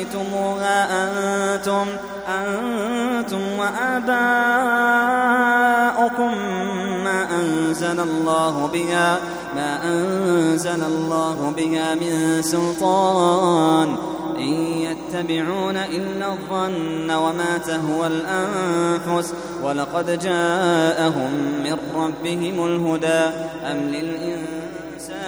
سميتموها أنتم أنتم وآباؤكم ما أنزل الله بها ما أنزل الله بها من سلطان. إن يتبعون إلا الظن وما تهوى الأنفس. ولقد جاءهم من ربهم الهدى. أم للإنسان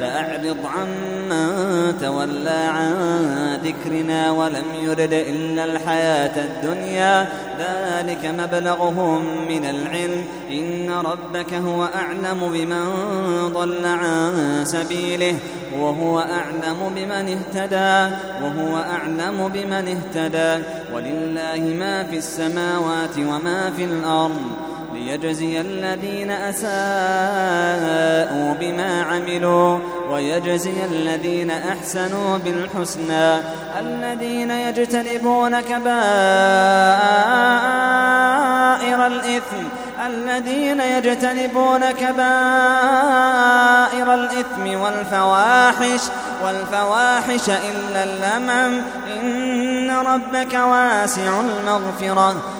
فأعرض عمن تولى عن ذكرنا ولم يرد إلا الحياة الدنيا ذلك مبلغهم من العلم. إن ربك هو أعلم بمن ضل عن سبيله وهو أعلم بمن اهتدى وهو أعلم بمن اهتدى. ولله ما في السماوات وما في الأرض. ليجزي الذين أساءوا بما عملوا ويجزي الذين أحسنوا بالحسنى. الذين يجتنبون كبائر الإثم الذين يجتنبون كبائر الإثم والفواحش والفواحش إلا اللمم. إن ربك واسع المغفرة.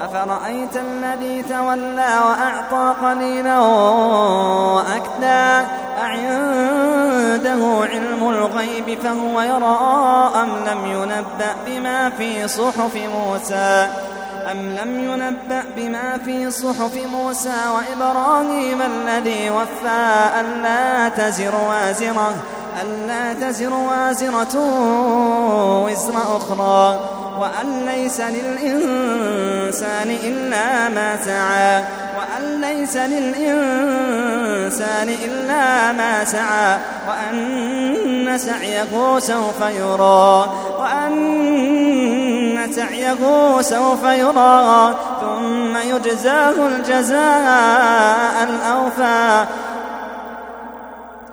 أفرأيت الذي تولى وأعطى قليلا وأكدى؟ أعنده علم الغيب فهو يرى أم لم ينبأ بما في صحف موسى؟ أم لم ينبأ بما في صحف موسى وإبراهيم الذي وفى ألا تزر وازرة ألا تزر وازرة وزر أخرى؟ وأن ليس للإنسان إلا ما سعى. وأن ليس للإنسان إلا ما سعى. وأن سعيه سوف يرى. وأن سعيه سوف يرى. ثم يجزاه الجزاء الأوفى.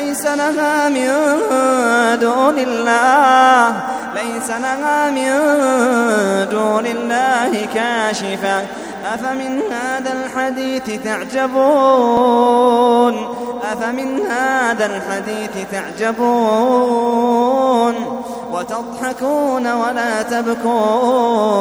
ليس لها من دون الله ليس لها من دون الله كاشفة. أفمن هذا الحديث تعجبون؟ أفمن هذا الحديث تعجبون؟ وتضحكون ولا تبكون؟